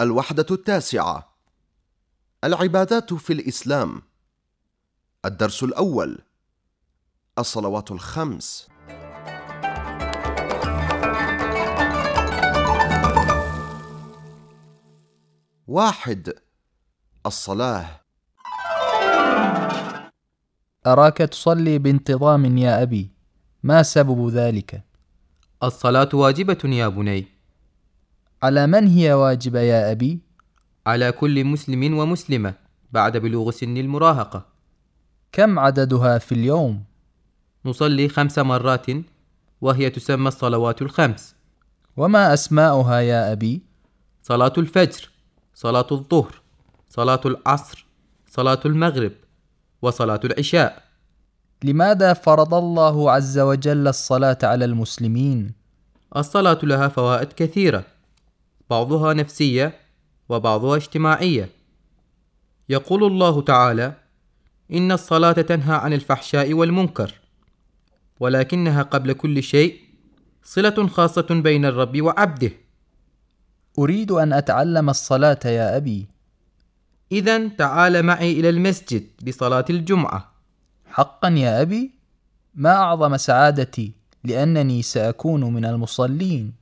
الوحدة التاسعة. العبادات في الإسلام. الدرس الأول. الصلوات الخمس. واحد. الصلاة. أراك تصلي بانتظام يا أبي. ما سبب ذلك؟ الصلاة واجبة يا بني. على من هي واجبة يا أبي؟ على كل مسلم ومسلمة بعد بلوغ سن المراهقة كم عددها في اليوم؟ نصلي خمس مرات وهي تسمى الصلوات الخمس وما أسماؤها يا أبي؟ صلاة الفجر صلاة الظهر صلاة العصر صلاة المغرب وصلاة العشاء لماذا فرض الله عز وجل الصلاة على المسلمين؟ الصلاة لها فوائد كثيرة بعضها نفسية وبعضها اجتماعية. يقول الله تعالى إن الصلاة تنهى عن الفحشاء والمنكر ولكنها قبل كل شيء صلة خاصة بين الرب وعبده. أريد أن أتعلم الصلاة يا أبي. إذا تعال معي إلى المسجد لصلاة الجمعة. حقا يا أبي؟ ما أعظم سعادتي لأنني سأكون من المصلين.